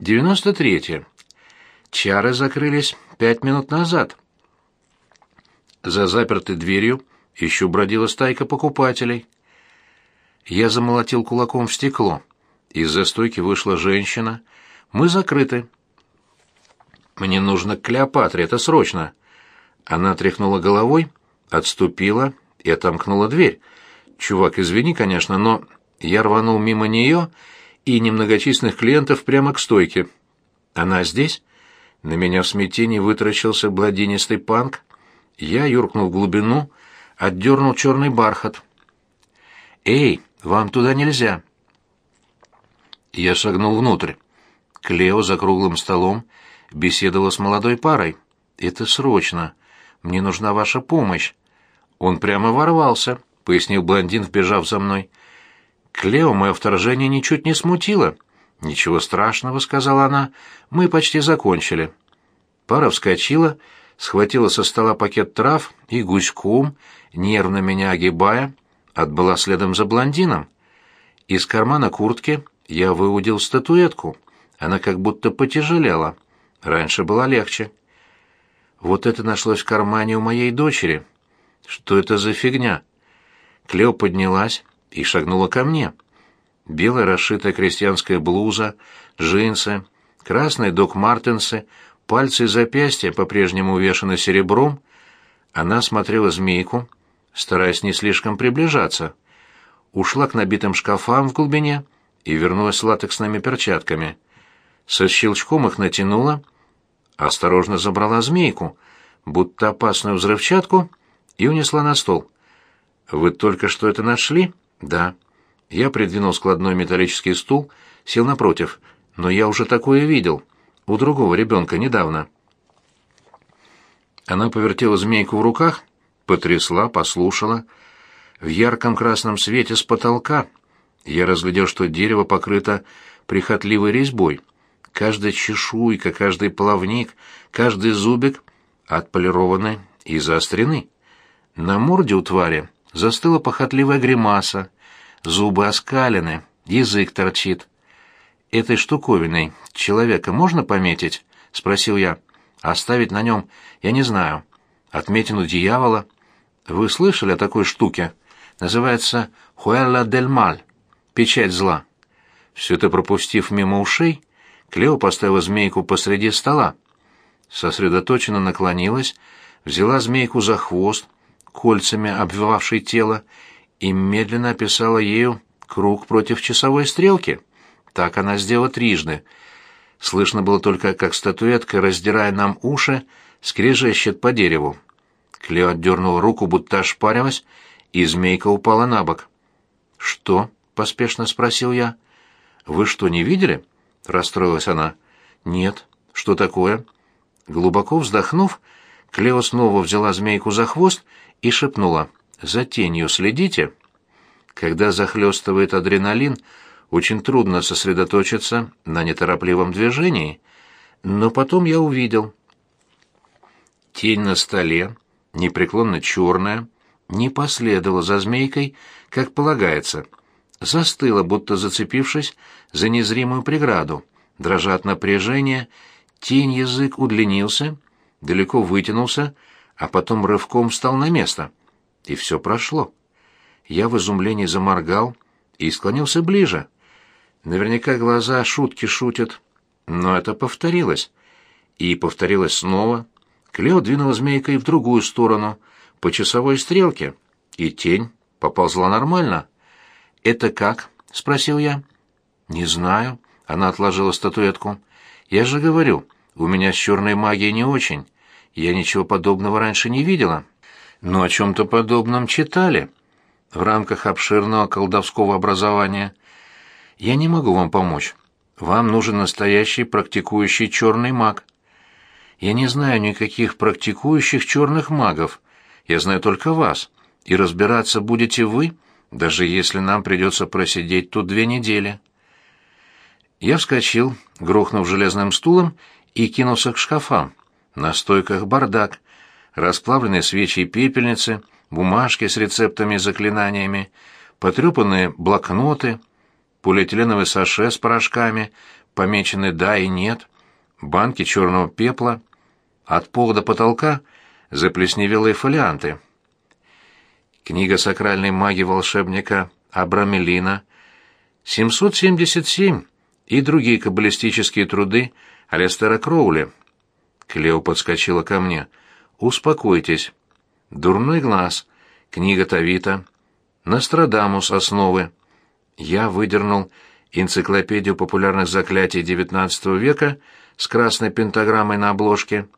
Девяносто третье. Чары закрылись пять минут назад. За запертой дверью еще бродила стайка покупателей. Я замолотил кулаком в стекло. Из-за стойки вышла женщина. Мы закрыты. Мне нужно к Клеопатре, это срочно. Она тряхнула головой, отступила и отомкнула дверь. Чувак, извини, конечно, но я рванул мимо нее и немногочисленных клиентов прямо к стойке. Она здесь? На меня в смятении вытаращился бладинистый панк. Я юркнул в глубину, отдернул черный бархат. «Эй, вам туда нельзя!» Я шагнул внутрь. Клео за круглым столом беседовала с молодой парой. «Это срочно. Мне нужна ваша помощь». «Он прямо ворвался», — пояснил блондин, вбежав за мной. Клео мое вторжение ничуть не смутило. «Ничего страшного», — сказала она, — «мы почти закончили». Пара вскочила, схватила со стола пакет трав и гуськом, нервно меня огибая, отбыла следом за блондином. Из кармана куртки я выудил статуэтку. Она как будто потяжелела. Раньше была легче. Вот это нашлось в кармане у моей дочери. Что это за фигня? Клео поднялась и шагнула ко мне. Белая расшитая крестьянская блуза, джинсы, красные док-мартенсы, пальцы и запястья по-прежнему увешаны серебром. Она смотрела змейку, стараясь не слишком приближаться. Ушла к набитым шкафам в глубине и вернулась с латексными перчатками. Со щелчком их натянула, осторожно забрала змейку, будто опасную взрывчатку, и унесла на стол. «Вы только что это нашли?» «Да». Я придвинул складной металлический стул, сел напротив. «Но я уже такое видел. У другого ребенка недавно». Она повертела змейку в руках, потрясла, послушала. В ярком красном свете с потолка я разглядел, что дерево покрыто прихотливой резьбой. Каждая чешуйка, каждый плавник, каждый зубик отполированы и заострены. На морде у твари застыла похотливая гримаса, зубы оскалены, язык торчит. «Этой штуковиной человека можно пометить?» — спросил я. «Оставить на нем, я не знаю. Отметину дьявола. Вы слышали о такой штуке? Называется «Хуэлла дель Маль» — печать зла». Все это пропустив мимо ушей, Клео поставила змейку посреди стола. Сосредоточенно наклонилась, взяла змейку за хвост, кольцами обвивавший тело, и медленно описала ею круг против часовой стрелки. Так она сделала трижды. Слышно было только, как статуэтка, раздирая нам уши, скрежещет по дереву. Клео отдернула руку, будто ошпарилась, и змейка упала на бок. «Что?» — поспешно спросил я. «Вы что, не видели?» — расстроилась она. «Нет. Что такое?» Глубоко вздохнув, Клео снова взяла змейку за хвост и шепнула. «За тенью следите». Когда захлестывает адреналин, очень трудно сосредоточиться на неторопливом движении. Но потом я увидел. Тень на столе, непреклонно черная, не последовала за змейкой, как полагается. Застыла, будто зацепившись за незримую преграду. Дрожа от напряжения, тень язык удлинился, далеко вытянулся, а потом рывком встал на место. И все прошло. Я в изумлении заморгал и склонился ближе. Наверняка глаза шутки шутят. Но это повторилось. И повторилось снова. Клео двинула змейкой в другую сторону, по часовой стрелке, и тень поползла нормально. «Это как?» — спросил я. «Не знаю». Она отложила статуэтку. «Я же говорю, у меня с черной магией не очень. Я ничего подобного раньше не видела. Но о чем-то подобном читали. В рамках обширного колдовского образования. Я не могу вам помочь. Вам нужен настоящий практикующий черный маг. Я не знаю никаких практикующих черных магов. Я знаю только вас. И разбираться будете вы, даже если нам придется просидеть тут две недели. Я вскочил, грохнув железным стулом, и кинулся к шкафам. На стойках бардак, расплавленные свечи и пепельницы, бумажки с рецептами и заклинаниями, потрепанные блокноты, полиэтиленовые саше с порошками, помечены «да» и «нет», банки черного пепла, от пола до потолка заплесневелые фолианты. Книга сакральной магии волшебника Абрамелина, 777 и другие каббалистические труды Алестера Кроули. Клео подскочила ко мне. «Успокойтесь. Дурной глаз. Книга Тавита. Нострадамус. Основы». Я выдернул энциклопедию популярных заклятий XIX века с красной пентаграммой на обложке,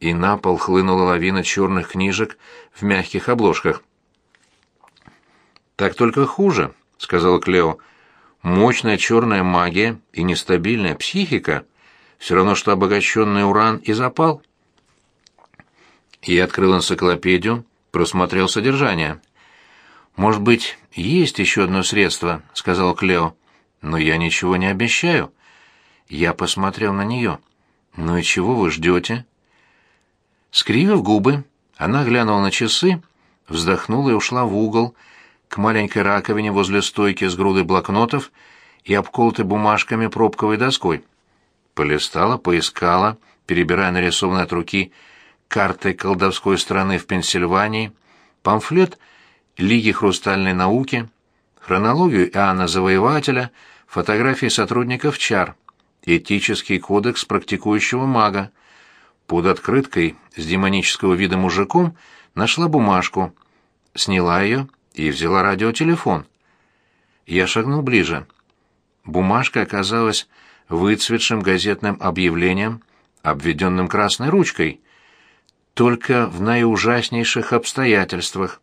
и на пол хлынула лавина черных книжек в мягких обложках. «Так только хуже», — сказал Клео. «Мощная черная магия и нестабильная психика — все равно, что обогащенный уран и запал». Я открыл энциклопедию, просмотрел содержание. «Может быть, есть еще одно средство», — сказал Клео. «Но я ничего не обещаю». Я посмотрел на нее. «Ну и чего вы ждете?» Скривив губы, она глянула на часы, вздохнула и ушла в угол, к маленькой раковине возле стойки с грудой блокнотов и обколотой бумажками пробковой доской. Полистала, поискала, перебирая нарисованные от руки карты колдовской страны в Пенсильвании, памфлет Лиги хрустальной науки, хронологию Иоанна Завоевателя, фотографии сотрудников ЧАР, этический кодекс практикующего мага. Под открыткой с демонического вида мужиком нашла бумажку, сняла ее и взяла радиотелефон. Я шагнул ближе. Бумажка оказалась выцветшим газетным объявлением, обведенным красной ручкой, только в наиужаснейших обстоятельствах.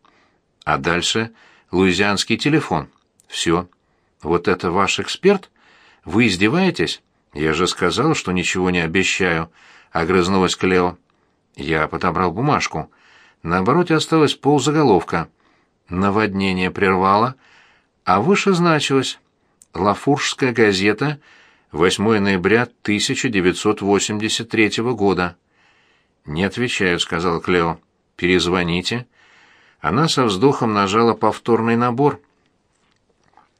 А дальше луизианский телефон. Все. Вот это ваш эксперт? Вы издеваетесь? Я же сказал, что ничего не обещаю, огрызнулась Клео. Я подобрал бумажку. На обороте осталось ползаголовка. Наводнение прервало, а выше значилось «Лафуржская газета», 8 ноября 1983 года. «Не отвечаю», — сказал Клео. «Перезвоните». Она со вздохом нажала повторный набор.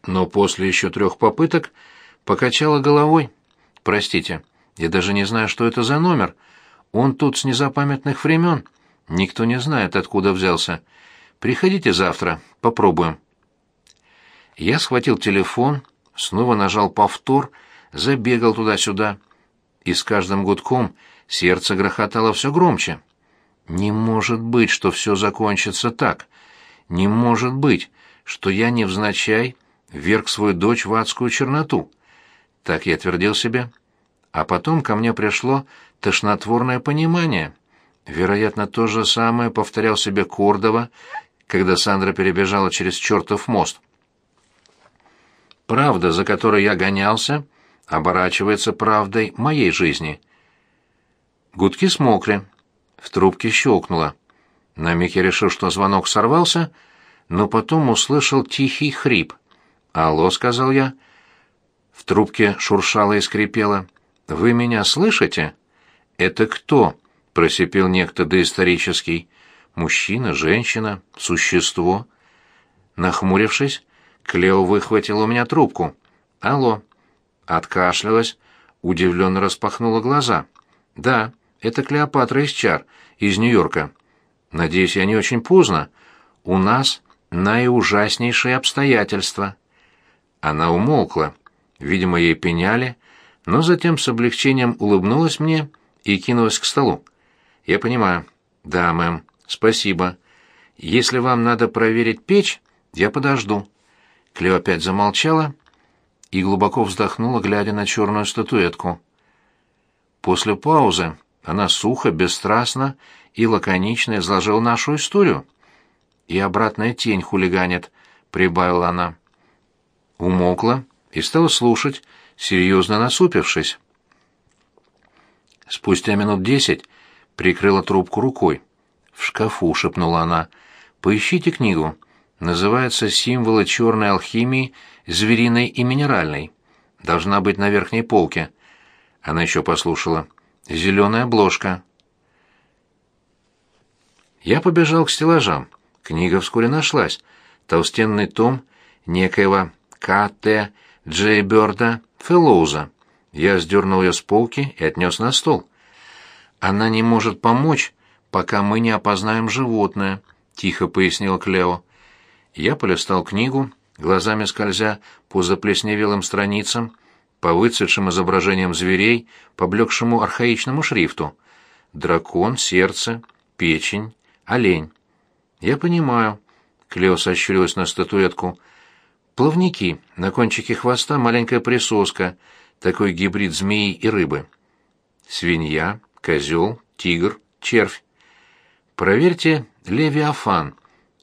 Но после еще трех попыток покачала головой. «Простите, я даже не знаю, что это за номер. Он тут с незапамятных времен. Никто не знает, откуда взялся. Приходите завтра, попробуем». Я схватил телефон, снова нажал повтор, забегал туда-сюда. И с каждым гудком сердце грохотало все громче. Не может быть, что все закончится так. Не может быть, что я невзначай вверг свою дочь в адскую черноту. Так я твердил себе. А потом ко мне пришло тошнотворное понимание. Вероятно, то же самое повторял себе Кордова, когда Сандра перебежала через чертов мост. Правда, за которой я гонялся, оборачивается правдой моей жизни. Гудки смокли. В трубке щелкнуло. На миг я решил, что звонок сорвался, но потом услышал тихий хрип. «Алло», — сказал я. В трубке шуршало и скрипело. «Вы меня слышите?» «Это кто?» — просипел некто доисторический. «Мужчина, женщина, существо?» Нахмурившись, Клео выхватил у меня трубку. «Алло». Откашлялась, удивленно распахнула глаза. «Да, это Клеопатра из Чар, из Нью-Йорка. Надеюсь, я не очень поздно. У нас наиужаснейшие обстоятельства». Она умолкла. Видимо, ей пеняли, но затем с облегчением улыбнулась мне и кинулась к столу. «Я понимаю». «Да, мэм. Спасибо. Если вам надо проверить печь, я подожду». Клео опять замолчала и глубоко вздохнула, глядя на черную статуэтку. После паузы она сухо, бесстрастно и лаконично изложила нашу историю. «И обратная тень хулиганит», — прибавила она. Умолкла и стала слушать, серьезно насупившись. Спустя минут десять прикрыла трубку рукой. «В шкафу», — шепнула она, — «поищите книгу. Называется «Символы черной алхимии, звериной и минеральной». Должна быть на верхней полке». Она еще послушала. Зеленая обложка. Я побежал к стеллажам. Книга вскоре нашлась. Толстенный том некоего К.Т. Джей Бёрда Феллоуза. Я сдернул ее с полки и отнес на стол. «Она не может помочь, пока мы не опознаем животное», — тихо пояснил Клео. Я полистал книгу, глазами скользя по заплесневелым страницам, по выцветшим изображениям зверей, поблекшему архаичному шрифту. Дракон, сердце, печень, олень. «Я понимаю», — Клео сощурилась на статуэтку. «Плавники, на кончике хвоста маленькая присоска, такой гибрид змеи и рыбы. Свинья, козел, тигр, червь. Проверьте Левиафан,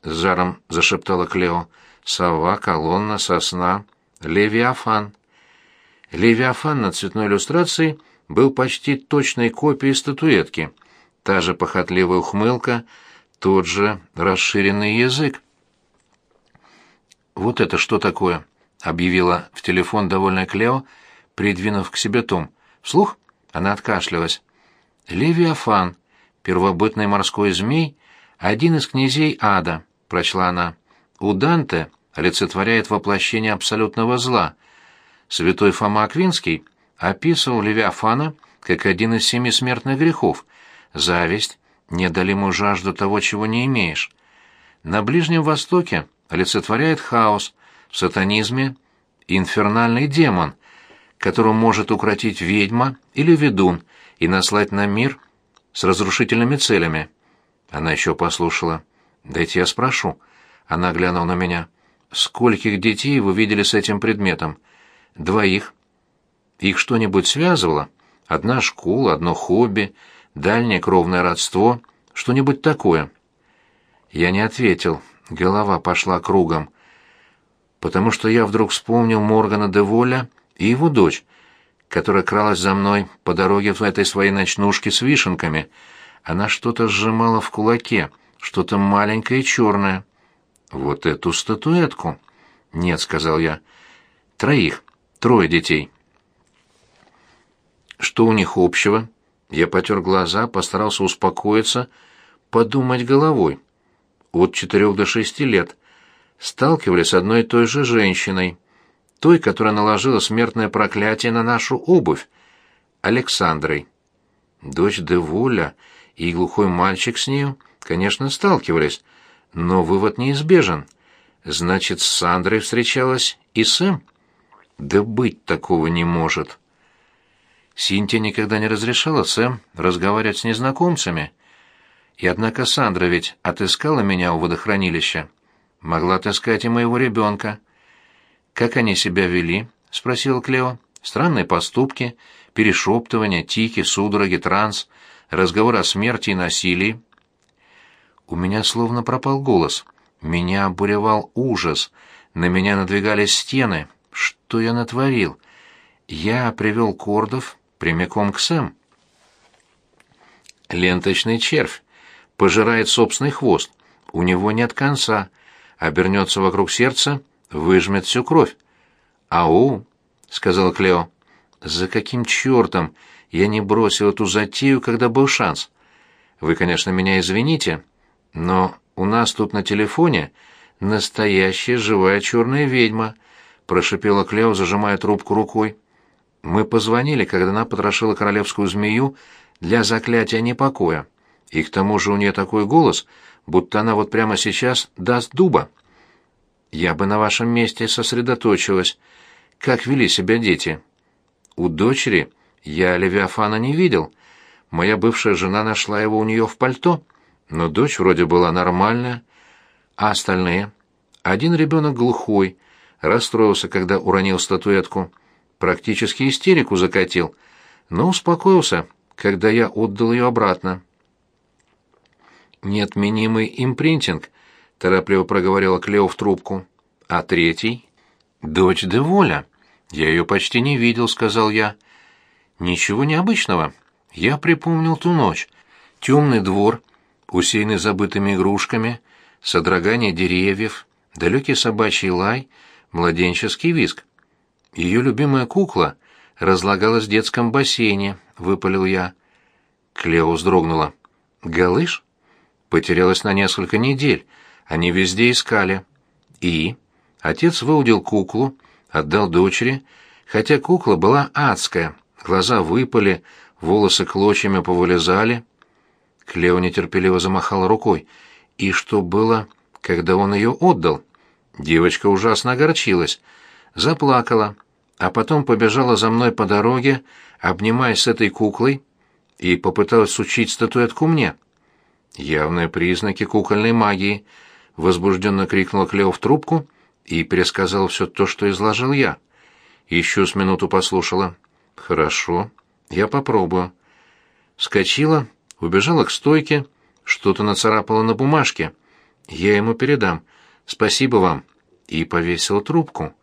с жаром зашептала Клео. Сова, колонна, сосна, Левиафан. Левиафан на цветной иллюстрации был почти точной копией статуэтки. Та же похотливая ухмылка, тот же расширенный язык. «Вот это что такое?» — объявила в телефон довольная Клео, придвинув к себе том. «Вслух?» — она откашлялась. «Левиафан, первобытный морской змей, один из князей ада», — прочла она. «У Данте олицетворяет воплощение абсолютного зла. Святой Фома Аквинский описывал Левиафана как один из семи смертных грехов — зависть, неодолимую жажду того, чего не имеешь. На Ближнем Востоке олицетворяет хаос, в сатанизме — инфернальный демон, которого может укротить ведьма или ведун и наслать на мир с разрушительными целями. Она еще послушала. «Дайте я спрошу». Она глянула на меня. «Скольких детей вы видели с этим предметом?» «Двоих». «Их что-нибудь связывало? Одна школа, одно хобби, дальнее кровное родство, что-нибудь такое?» Я не ответил. Голова пошла кругом. Потому что я вдруг вспомнил Моргана де Воля и его дочь, которая кралась за мной по дороге в этой своей ночнушке с вишенками. Она что-то сжимала в кулаке, что-то маленькое и черное. «Вот эту статуэтку?» «Нет», — сказал я. «Троих. Трое детей». «Что у них общего?» Я потер глаза, постарался успокоиться, подумать головой. От четырех до шести лет. Сталкивались с одной и той же женщиной — той, которая наложила смертное проклятие на нашу обувь, Александрой. Дочь Девуля и глухой мальчик с нею, конечно, сталкивались, но вывод неизбежен. Значит, с Сандрой встречалась и Сэм? Да быть такого не может. Синтия никогда не разрешала Сэм разговаривать с незнакомцами. И однако Сандра ведь отыскала меня у водохранилища. Могла отыскать и моего ребенка. «Как они себя вели?» — спросил Клео. «Странные поступки, перешептывания, тики, судороги, транс, разговор о смерти и насилии». У меня словно пропал голос. Меня обуревал ужас. На меня надвигались стены. Что я натворил? Я привел кордов прямиком к Сэм. Ленточный червь. Пожирает собственный хвост. У него нет конца. Обернется вокруг сердца выжмет всю кровь. «Ау!» — сказал Клео. «За каким чертом я не бросил эту затею, когда был шанс? Вы, конечно, меня извините, но у нас тут на телефоне настоящая живая черная ведьма», — прошипела Клео, зажимая трубку рукой. «Мы позвонили, когда она потрошила королевскую змею для заклятия непокоя. И к тому же у нее такой голос, будто она вот прямо сейчас даст дуба». Я бы на вашем месте сосредоточилась. Как вели себя дети? У дочери я Левиафана не видел. Моя бывшая жена нашла его у нее в пальто, но дочь вроде была нормальная. А остальные? Один ребенок глухой, расстроился, когда уронил статуэтку. Практически истерику закатил, но успокоился, когда я отдал ее обратно. Неотменимый импринтинг — торопливо проговорила Клео в трубку. А третий? Дочь де Воля. Я ее почти не видел, сказал я. Ничего необычного. Я припомнил ту ночь. Темный двор, усеянный забытыми игрушками, содрогание деревьев, далекий собачий лай, младенческий визг. Ее любимая кукла разлагалась в детском бассейне, выпалил я. Клео вздрогнула. Галыш? Потерялась на несколько недель, они везде искали. И отец выудил куклу, отдал дочери, Хотя кукла была адская, глаза выпали, волосы клочьями повылезали. Клео нетерпеливо замахала рукой. И что было, когда он ее отдал? Девочка ужасно огорчилась, заплакала, а потом побежала за мной по дороге, обнимаясь с этой куклой, и попыталась сучить статуэтку мне. Явные признаки кукольной магии, возбужденно крикнула Клео в трубку и пересказал все то, что изложил я. Еще с минуту послушала. Хорошо, я попробую. Вскочила, убежала к стойке, что-то нацарапала на бумажке. Я ему передам. Спасибо вам. И повесила трубку.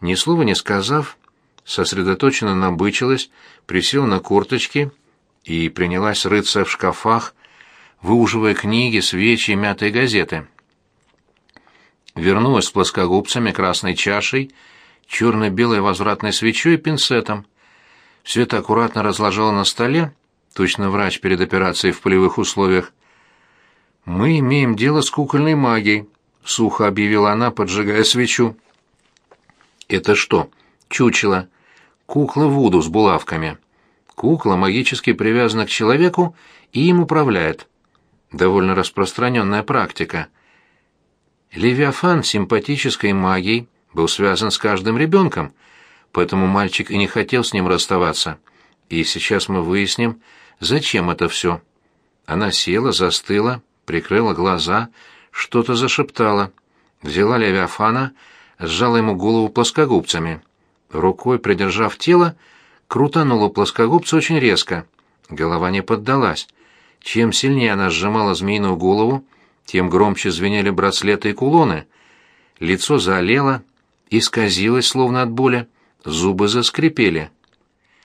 Ни слова не сказав, сосредоточенно набычилась, присела на корточки и принялась рыться в шкафах, выуживая книги, свечи и мятые газеты. Вернулась с плоскогубцами, красной чашей, черно-белой возвратной свечой и пинцетом. Все это аккуратно разложила на столе, точно врач перед операцией в полевых условиях. «Мы имеем дело с кукольной магией», — сухо объявила она, поджигая свечу. «Это что?» «Чучело. Кукла Вуду с булавками. Кукла магически привязана к человеку и им управляет. Довольно распространенная практика. Левиафан симпатической магией был связан с каждым ребенком, поэтому мальчик и не хотел с ним расставаться. И сейчас мы выясним, зачем это все. Она села, застыла, прикрыла глаза, что-то зашептала. Взяла Левиафана, сжала ему голову плоскогубцами. Рукой придержав тело, крутанула плоскогубца очень резко. Голова не поддалась. Чем сильнее она сжимала змеиную голову, тем громче звенели браслеты и кулоны. Лицо заолело, исказилось, словно от боли, зубы заскрипели.